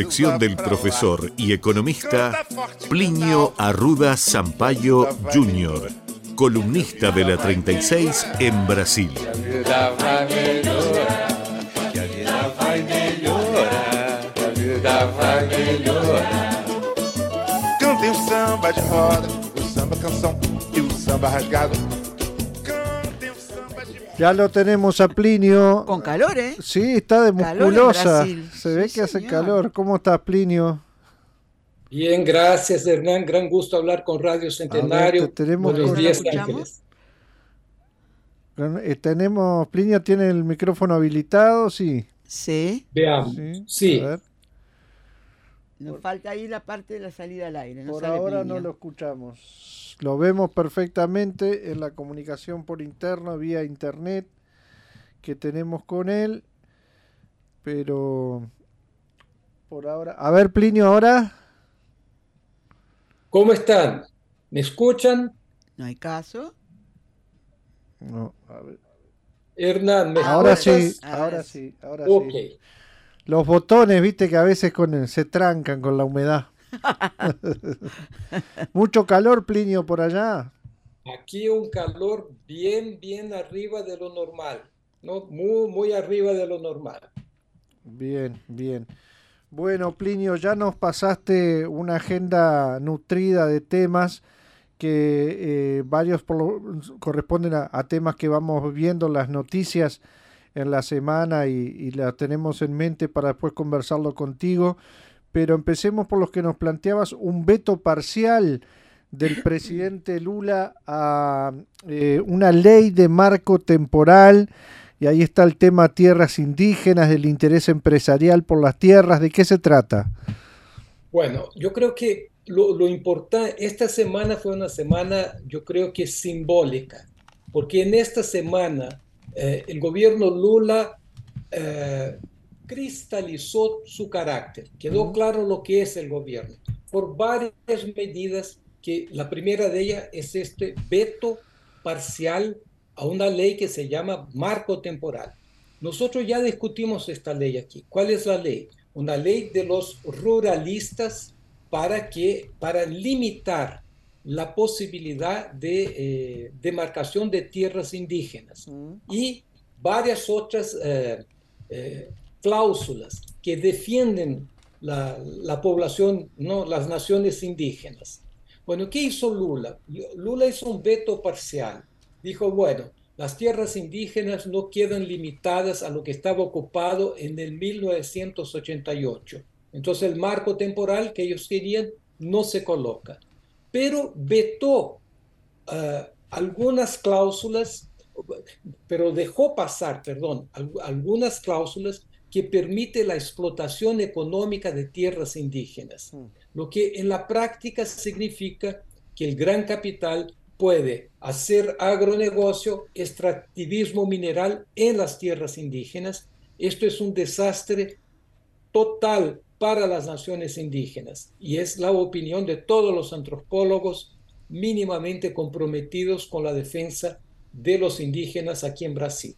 Sección del profesor y economista Plinio Arruda Sampaio Jr., columnista de la 36 en Brasil. Cantem o samba de roda, o samba canção e o samba rasgado. Ya lo tenemos a Plinio. Con calor, ¿eh? Sí, está de musculosa. Se ve Sí, que hace señor. calor. ¿Cómo estás, Plinio? Bien, gracias Hernán, gran gusto hablar con Radio Centenario. te tenemos Buenos con- días. Ángeles. Eh, tenemos, Plinio tiene el micrófono habilitado, sí. Sí. Veamos. Sí. Sí, Nos falta ahí la parte de la salida al aire. No por sale ahora no lo escuchamos. Lo vemos perfectamente en la comunicación por interno, vía internet que tenemos con él. Pero por ahora. A ver, Plinio, ahora. ¿cómo están? ¿Me escuchan? No hay caso. No, a ver. Hernán, ¿me Ahora sí, escuchas? Ahora ahora sí. sí, ahora Ok. sí. Los botones, viste que a veces con el- se trancan con la humedad. Mucho calor, Plinio, por allá. Aquí un calor bien, bien arriba de lo normal, ¿no? Muy, muy arriba de lo normal. Bien, bien. Bueno, Plinio, ya nos pasaste una agenda nutrida de temas que eh, varios por lo- corresponden a, a temas que vamos viendo en las noticias en la semana y, y la tenemos en mente para después conversarlo contigo. Pero empecemos por los que nos planteabas un veto parcial del presidente Lula a eh, una ley de marco temporal y ahí está el tema tierras indígenas, del interés empresarial por las tierras. ¿De qué se trata? Bueno, yo creo que lo, lo importante, esta semana fue una semana, yo creo que simbólica, porque en esta semana eh, el gobierno Lula eh, cristalizó su carácter, quedó claro lo que es el gobierno, por varias medidas, que la primera de ellas es este veto parcial a una ley que se llama marco temporal. Nosotros ya discutimos esta ley aquí. ¿Cuál es la ley? Una ley de los ruralistas para que para limitar la posibilidad de eh, demarcación de tierras indígenas y varias otras eh, eh, cláusulas que defienden la, la población, no las naciones indígenas. Bueno, ¿qué hizo Lula? Lula hizo un veto parcial. Dijo, bueno, las tierras indígenas no quedan limitadas a lo que estaba ocupado en el 1988. Entonces el marco temporal que ellos querían no se coloca. Pero vetó eh, algunas cláusulas, pero dejó pasar, perdón, al- algunas cláusulas que permite la explotación económica de tierras indígenas, lo que en la práctica significa que el gran capital puede hacer agronegocio, extractivismo mineral en las tierras indígenas. Esto es un desastre total para las naciones indígenas y es la opinión de todos los antropólogos mínimamente comprometidos con la defensa de los indígenas aquí en Brasil.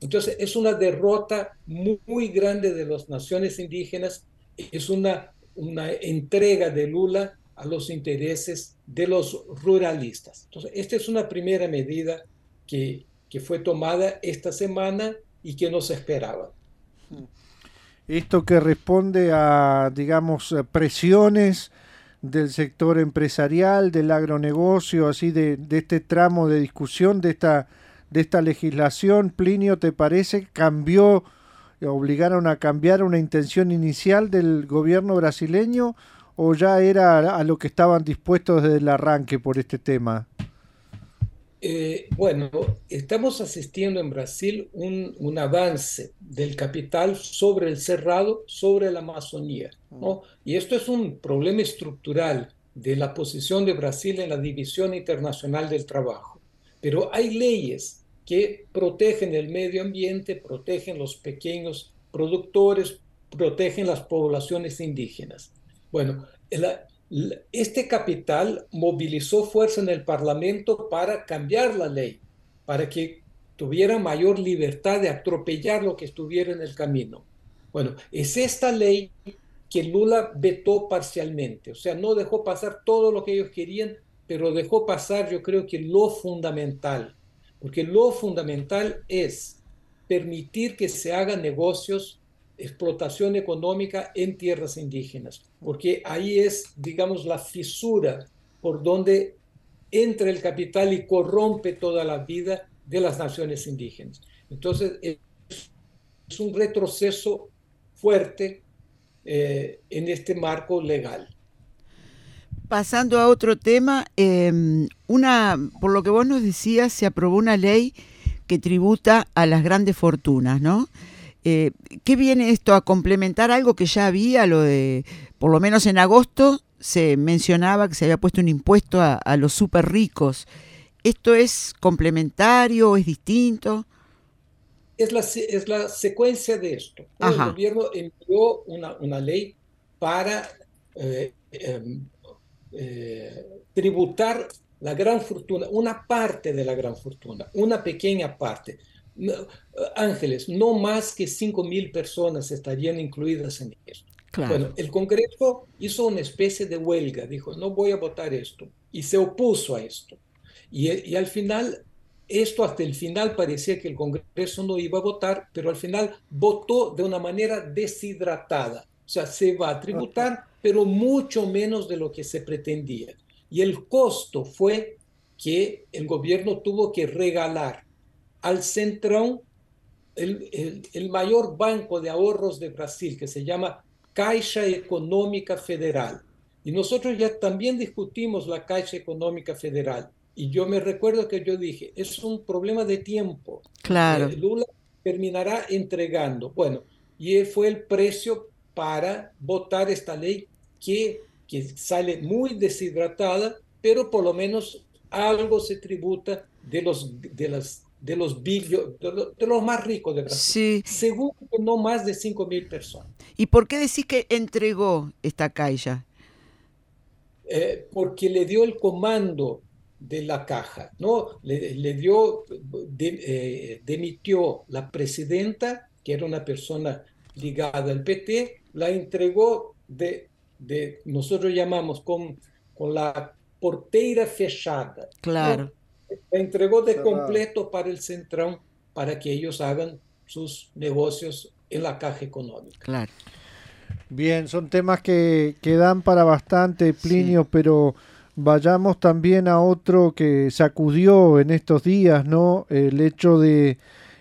Entonces es una derrota muy, muy grande de las naciones indígenas, es una, una entrega de Lula a los intereses de los ruralistas. Entonces esta es una primera medida que, que fue tomada esta semana y que no se esperaba. Esto que responde a, digamos, a presiones del sector empresarial, del agronegocio, así de, de este tramo de discusión, de esta, de esta legislación, Plinio, ¿te parece? ¿Cambió, obligaron a cambiar una intención inicial del gobierno brasileño o ya era a lo que estaban dispuestos desde el arranque por este tema? Eh, bueno, estamos asistiendo en Brasil un, un avance del capital sobre el cerrado, sobre la Amazonía, ¿no? Y esto es un problema estructural de la posición de Brasil en la División Internacional del Trabajo. Pero hay leyes que protegen el medio ambiente, protegen los pequeños productores, protegen las poblaciones indígenas. Bueno, la- la- este capital movilizó fuerza en el Parlamento para cambiar la ley, para que tuviera mayor libertad de atropellar lo que estuviera en el camino. Bueno, es esta ley que Lula vetó parcialmente, o sea, no dejó pasar todo lo que ellos querían, pero dejó pasar yo creo que lo fundamental, porque lo fundamental es permitir que se hagan negocios, explotación económica en tierras indígenas, porque ahí es, digamos, la fisura por donde entra el capital y corrompe toda la vida de las naciones indígenas. Entonces, es un retroceso fuerte eh, en este marco legal. Pasando a otro tema, em, una, por lo que vos nos decías, se aprobó una ley que tributa a las grandes fortunas, ¿no? Eh, ¿Qué viene esto a complementar algo que ya había, lo de, por lo menos en agosto, se mencionaba que se había puesto un impuesto a, los súper ricos. ¿Esto es complementario o es distinto? Es la, es la secuencia de esto. El gobierno envió una, una ley para eh, em, eh, tributar la gran fortuna, una parte de la gran fortuna, una pequeña parte. Ángeles, no más que 5 mil personas estarían incluidas en esto. Bueno, el Congreso hizo una especie de huelga, dijo, no voy a votar esto, y se opuso a esto. Y, y, al final, esto hasta el final parecía que el Congreso no iba a votar, pero al final votó de una manera deshidratada. O sea, se va a tributar, pero mucho menos de lo que se pretendía. Y el costo fue que el gobierno tuvo que regalar al Centrón el, el, mayor banco de ahorros de Brasil, que se llama Caixa Económica Federal. Y nosotros ya también discutimos la Caixa Económica Federal. Y yo me recuerdo que yo dije, es un problema de tiempo. Claro. Eh, Lula terminará entregando. Bueno, y fue el precio para votar esta ley que, que sale muy deshidratada, pero por lo menos algo se tributa de los, de las de los billos, de, los más ricos de Brasil. Sí. Según no más de 5 mil personas. ¿Y por qué decís que entregó esta caja? Eh, porque le dio el comando de la caja, ¿no? Le, dio, eh, demitió la presidenta, que era una persona ligada al PT, la entregó de, de nosotros llamamos con, con la porteira fechada. Claro la entregó de completo para el Centrón para que ellos hagan sus negocios en la caja económica. Claro. Bien, son temas que, que dan para bastante, Plinio, pero vayamos también a otro que sacudió en estos días, ¿no? El hecho de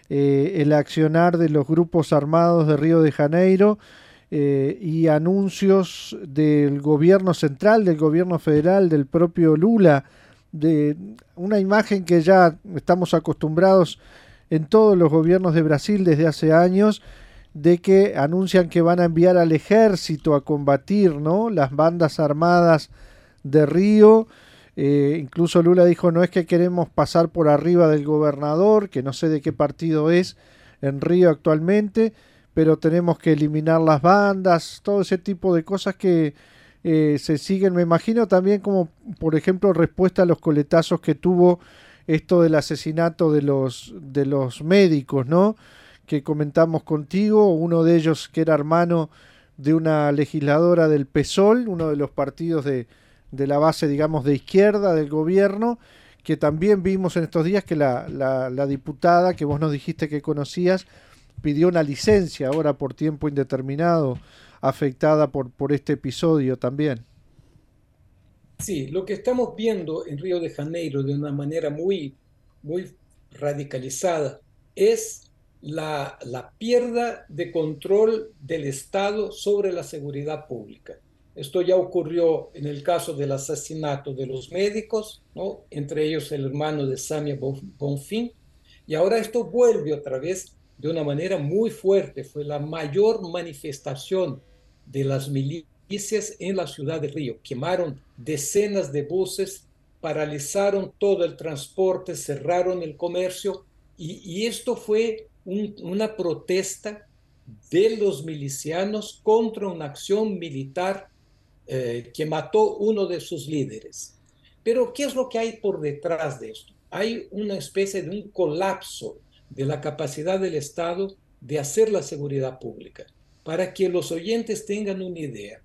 eh, el accionar de los grupos armados de Río de Janeiro eh, y anuncios del gobierno central, del gobierno federal, del propio Lula de una imagen que ya estamos acostumbrados en todos los gobiernos de Brasil desde hace años, de que anuncian que van a enviar al ejército a combatir ¿no? las bandas armadas de Río. Eh, incluso Lula dijo, no es que queremos pasar por arriba del gobernador, que no sé de qué partido es en Río actualmente, pero tenemos que eliminar las bandas, todo ese tipo de cosas que eh, se siguen, me imagino también como, por ejemplo, respuesta a los coletazos que tuvo esto del asesinato de los, de los médicos, ¿no? Que comentamos contigo, uno de ellos que era hermano de una legisladora del PSOL, uno de los partidos de, de la base, digamos, de izquierda del gobierno, que también vimos en estos días que la, la, la diputada que vos nos dijiste que conocías pidió una licencia ahora por tiempo indeterminado afectada por, por este episodio también. Sí, lo que estamos viendo en Río de Janeiro de una manera muy, muy radicalizada es la, la pierda de control del Estado sobre la seguridad pública. Esto ya ocurrió en el caso del asesinato de los médicos, ¿no? entre ellos el hermano de Samia Bonfin, y ahora esto vuelve otra vez de una manera muy fuerte. Fue la mayor manifestación de las milicias en la ciudad de Río. Quemaron decenas de buses, paralizaron todo el transporte, cerraron el comercio y, esto fue una protesta de los milicianos contra una acción militar eh, que mató uno de sus líderes. Pero ¿qué es lo que hay por detrás de esto? Hay una especie de un colapso de la capacidad del Estado de hacer la seguridad pública. Para que los oyentes tengan una idea.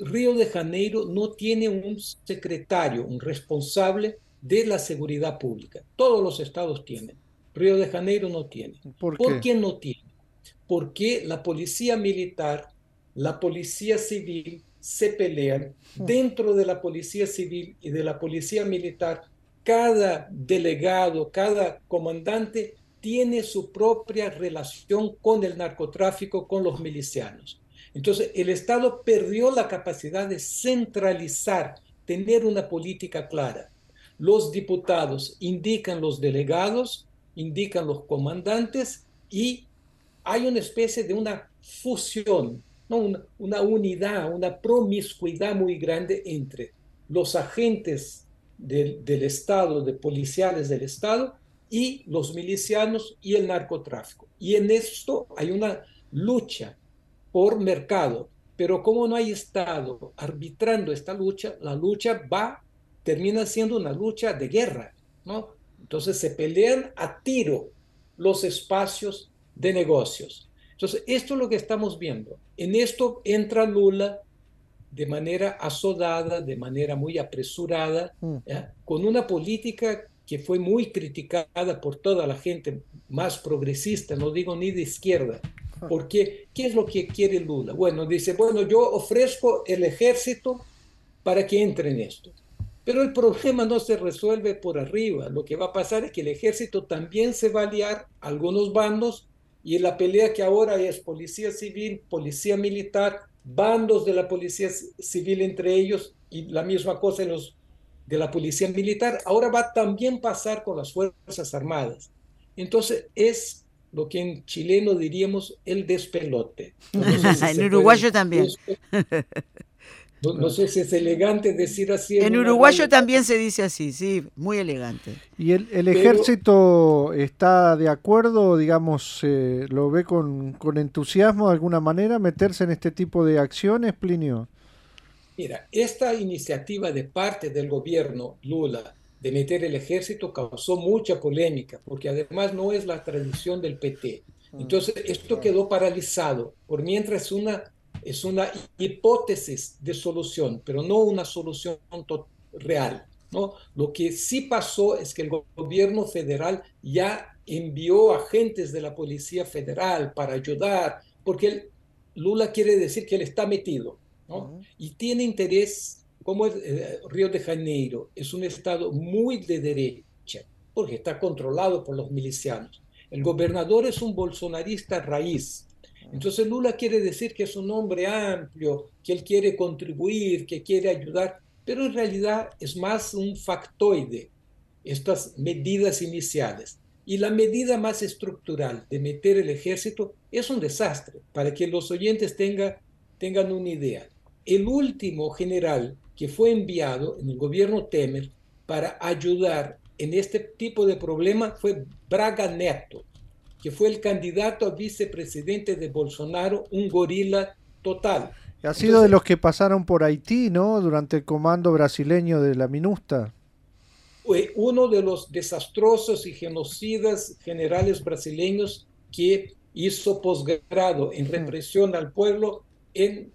Río de Janeiro no tiene un secretario, un responsable de la seguridad pública. Todos los estados tienen. Río de Janeiro no tiene. ¿Por ¿Por qué? qué no tiene? Porque la policía militar, la policía civil se pelean. Dentro de la policía civil y de la policía militar, cada delegado, cada comandante tiene su propia relación con el narcotráfico, con los milicianos. Entonces, el Estado perdió la capacidad de centralizar, tener una política clara. Los diputados indican los delegados, indican los comandantes y hay una especie de una fusión, una unidad, una promiscuidad muy grande entre los agentes del, del Estado, de policiales del Estado, y los milicianos y el narcotráfico. Y en esto hay una lucha por mercado, pero como no hay Estado arbitrando esta lucha, la lucha va, termina siendo una lucha de guerra, ¿no? Entonces se pelean a tiro los espacios de negocios. Entonces, esto es lo que estamos viendo. En esto entra Lula de manera asodada, de manera muy apresurada, ¿ya? con una política que fue muy criticada por toda la gente más progresista, no digo ni de izquierda, porque ¿qué es lo que quiere Lula? Bueno, dice, bueno, yo ofrezco el ejército para que entre en esto. Pero el problema no se resuelve por arriba. Lo que va a pasar es que el ejército también se va a liar a algunos bandos y en la pelea que ahora es policía civil, policía militar, bandos de la policía civil entre ellos y la misma cosa en los de la policía militar, ahora va a también pasar con las Fuerzas Armadas. Entonces es lo que en chileno diríamos el despelote. No sé si en uruguayo puede... también. No, no, sé si es elegante decir así. En, en uruguayo también se dice así, sí, muy elegante. ¿Y el, el ejército Pero, está de acuerdo, digamos, eh, lo ve con, con, entusiasmo de alguna manera meterse en este tipo de acciones, Plinio? Mira, esta iniciativa de parte del gobierno Lula de meter el ejército causó mucha polémica, porque además no es la tradición del PT. Entonces, esto quedó paralizado, por mientras una es una hipótesis de solución, pero no una solución real. ¿no? Lo que sí pasó es que el gobierno federal ya envió agentes de la Policía Federal para ayudar, porque Lula quiere decir que él está metido ¿no? uh -huh. y tiene interés, como es, eh, Río de Janeiro es un estado muy de derecha, porque está controlado por los milicianos. El gobernador es un bolsonarista raíz, entonces Lula quiere decir que es un hombre amplio, que él quiere contribuir, que quiere ayudar, pero en realidad es más un factoide, estas medidas iniciales. Y la medida más estructural de meter el ejército es un desastre, para que los oyentes tenga, tengan una idea. El último general que fue enviado en el gobierno Temer para ayudar en este tipo de problema fue Braga Neto, que fue el candidato a vicepresidente de Bolsonaro, un gorila total. Ha sido Entonces, de los que pasaron por Haití, ¿no? Durante el comando brasileño de la MINUSTA. Fue uno de los desastrosos y genocidas generales brasileños que hizo posgrado en represión al pueblo en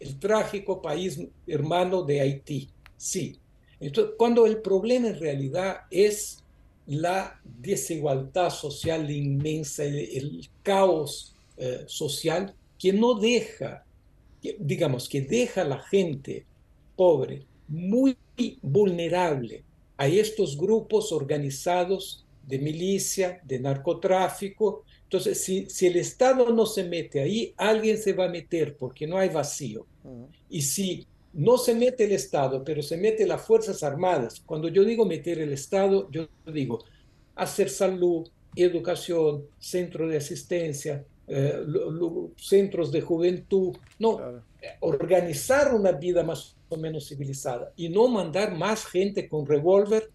el trágico país hermano de Haití. Sí. Entonces, cuando el problema en realidad es la desigualdad social inmensa, el, el caos eh, social que no deja, digamos, que deja a la gente pobre muy vulnerable a estos grupos organizados de milicia, de narcotráfico. Entonces, si, si el Estado no se mete ahí, alguien se va a meter porque no hay vacío. Y si no se mete el Estado, pero se mete las Fuerzas Armadas. Cuando yo digo meter el Estado, yo digo hacer salud, educación, centro de asistencia, eh, centros de juventud, no, claro. organizar una vida más o menos civilizada y no mandar más gente con revólver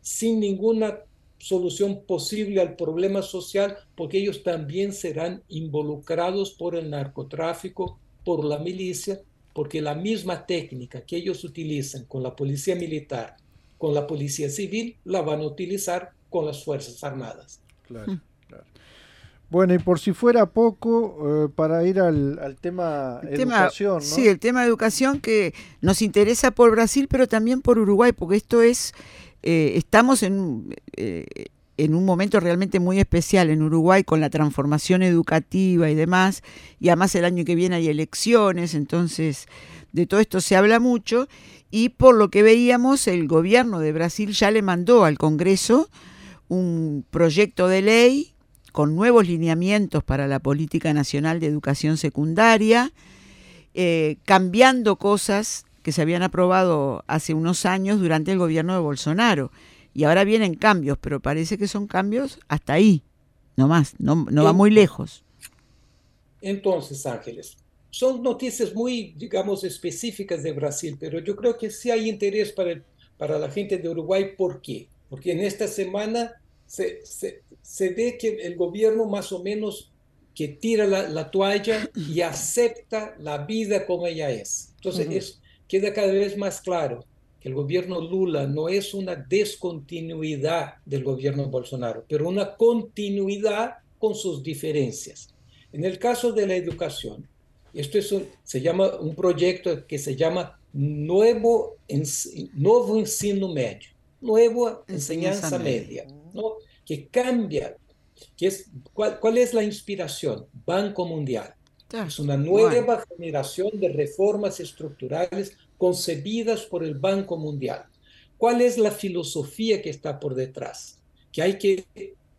sin ninguna solución posible al problema social, porque ellos también serán involucrados por el narcotráfico, por la milicia, porque la misma técnica que ellos utilizan con la policía militar, con la policía civil, la van a utilizar con las Fuerzas Armadas. Claro, claro. Bueno, y por si fuera poco, eh, para ir al, tema educación, ¿no? Sí, el tema de educación que nos interesa por Brasil, pero también por Uruguay, porque esto es, eh, estamos en, eh, en un momento realmente muy especial en Uruguay con la transformación educativa y demás, y además el año que viene hay elecciones, entonces de todo esto se habla mucho, y por lo que veíamos, el gobierno de Brasil ya le mandó al Congreso un proyecto de ley con nuevos lineamientos para la política nacional de educación secundaria, eh, cambiando cosas que se habían aprobado hace unos años durante el gobierno de Bolsonaro. Y ahora vienen cambios, pero parece que son cambios hasta ahí, no más, no, no va muy lejos. Entonces, Ángeles, son noticias muy, digamos, específicas de Brasil, pero yo creo que sí hay interés para, para la gente de Uruguay. ¿Por qué? Porque en esta semana se, se, ve que el gobierno más o menos que tira la, toalla y acepta la vida como ella es. Entonces, es, queda cada vez más claro que el gobierno Lula no es una descontinuidad del gobierno Bolsonaro, pero una continuidad con sus diferencias. En el caso de la educación, esto es se llama un proyecto que se llama Nuevo, Nuevo Ensino Medio, Nueva Enseñanza, Media que cambia. Que es, ¿cuál, es la inspiración? Banco Mundial. Es una nueva generación de reformas estructurales concebidas por el Banco Mundial. ¿Cuál es la filosofía que está por detrás? Que hay que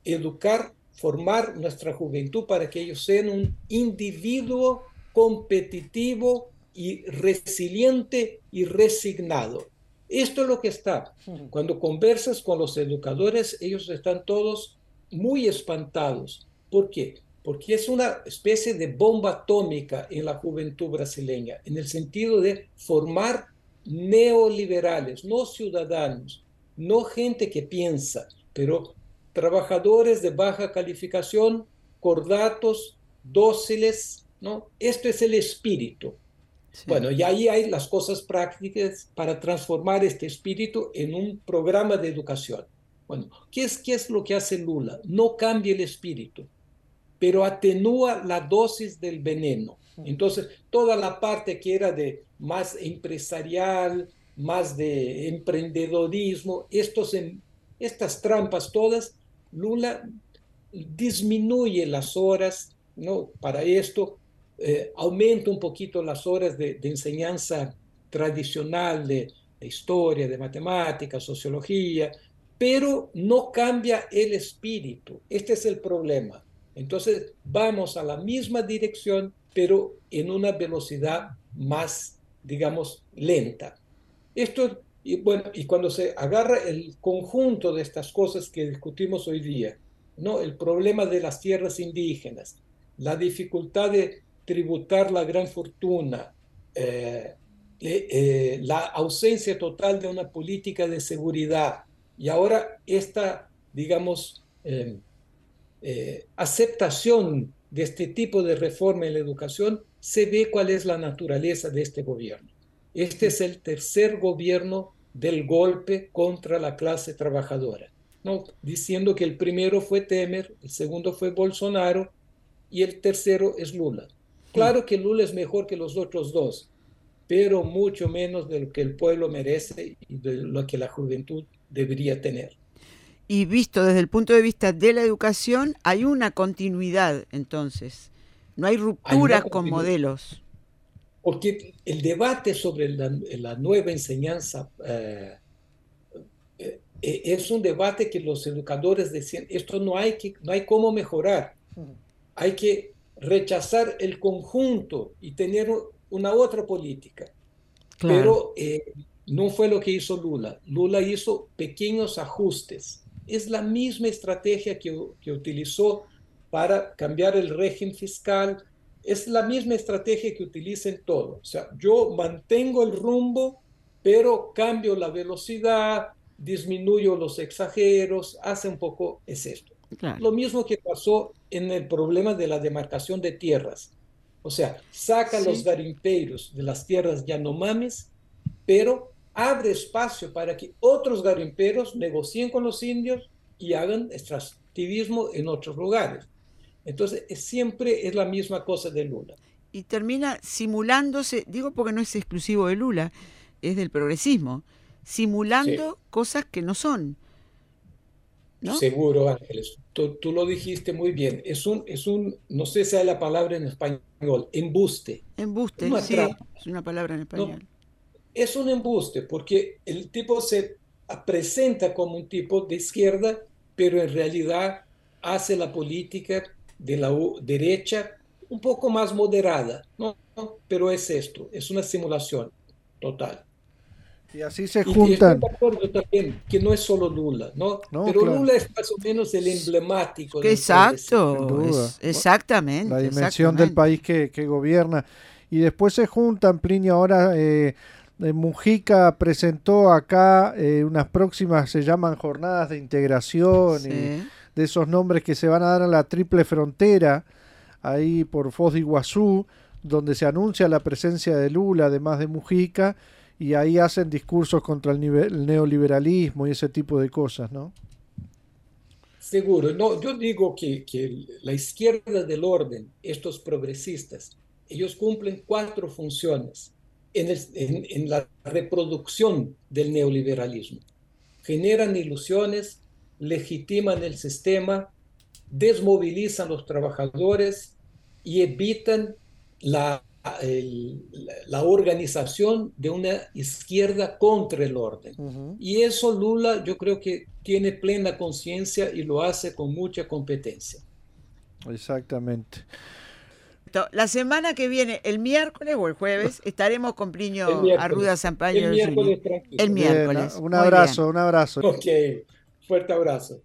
educar, formar nuestra juventud para que ellos sean un individuo competitivo y resiliente y resignado. Esto es lo que está. Cuando conversas con los educadores, ellos están todos muy espantados. ¿Por qué? Porque es una especie de bomba atómica en la juventud brasileña, en el sentido de formar neoliberales, no ciudadanos, no gente que piensa, pero trabajadores de baja calificación, cordatos, dóciles, ¿no? Esto es el espíritu. Bueno, y ahí hay las cosas prácticas para transformar este espíritu en un programa de educación. Bueno, ¿qué es, ¿qué es lo que hace Lula? No cambia el espíritu, pero atenúa la dosis del veneno. Entonces, toda la parte que era de más empresarial, más de emprendedorismo, estos, estas trampas todas, Lula disminuye las horas ¿no? para esto, eh, aumenta un poquito las horas de, enseñanza tradicional de, historia, de matemáticas, sociología, pero no cambia el espíritu. Este es el problema. Entonces vamos a la misma dirección, pero en una velocidad más, digamos, lenta. Esto, y bueno, y cuando se agarra el conjunto de estas cosas que discutimos hoy día, ¿no? El problema de las tierras indígenas, la dificultad de tributar la gran fortuna, eh, eh, la ausencia total de una política de seguridad y ahora esta, digamos, em, eh, aceptación de este tipo de reforma en la educación, se ve cuál es la naturaleza de este gobierno. Este es el tercer gobierno del golpe contra la clase trabajadora, ¿no? diciendo que el primero fue Temer, el segundo fue Bolsonaro y el tercero es Lula. Claro que Lula es mejor que los otros dos, pero mucho menos de lo que el pueblo merece y de lo que la juventud debería tener. Y visto desde el punto de vista de la educación, hay una continuidad entonces, no hay rupturas con modelos. Porque el debate sobre la, nueva enseñanza eh, eh, es un debate que los educadores decían, esto no hay, que, no hay cómo mejorar, hay que rechazar el conjunto y tener una otra política. Pero eh, no fue lo que hizo Lula. Lula hizo pequeños ajustes. Es la misma estrategia que, que utilizó para cambiar el régimen fiscal. Es la misma estrategia que utiliza en todo. O sea, yo mantengo el rumbo, pero cambio la velocidad, disminuyo los exageros, hace un poco, es esto. Lo mismo que pasó en el problema de la demarcación de tierras. O sea, saca los garimpeiros de las tierras yanomamis, pero abre espacio para que otros garimperos negocien con los indios y hagan extractivismo en otros lugares. Entonces, siempre es la misma cosa de Lula. Y termina simulándose, digo porque no es exclusivo de Lula, es del progresismo, simulando cosas que no son. Seguro, Ángeles. Tú, lo dijiste muy bien. Es un, es un, no sé si hay la palabra en español, embuste. Embuste, sí, es una palabra en español. Es un embuste porque el tipo se presenta como un tipo de izquierda, pero en realidad hace la política de la derecha un poco más moderada, ¿no? Pero es esto, es una simulación total. Y así se juntan. Y acuerdo también que no es solo Lula, ¿no? Pero Lula es más o menos el emblemático. Exacto, exactamente. La dimensión del país que, gobierna. Y después se juntan, Plinio, ahora eh, Mujica presentó acá eh, unas próximas, se llaman jornadas de integración, y de esos nombres que se van a dar a la triple frontera, ahí por Foz de Iguazú, donde se anuncia la presencia de Lula, además de Mujica y ahí hacen discursos contra el, neoliberalismo y ese tipo de cosas, ¿no? Seguro, no, yo digo que, la izquierda del orden, estos progresistas, ellos cumplen cuatro funciones en, en, la reproducción del neoliberalismo. Generan ilusiones, legitiman el sistema, desmovilizan a los trabajadores y evitan la la organización de una izquierda contra el orden. Y eso Lula yo creo que tiene plena conciencia y lo hace con mucha competencia. Exactamente. La semana que viene, el miércoles o el jueves, estaremos con Plinio Arruda Sampaio. El miércoles, El miércoles. un abrazo, un abrazo. Ok, fuerte abrazo.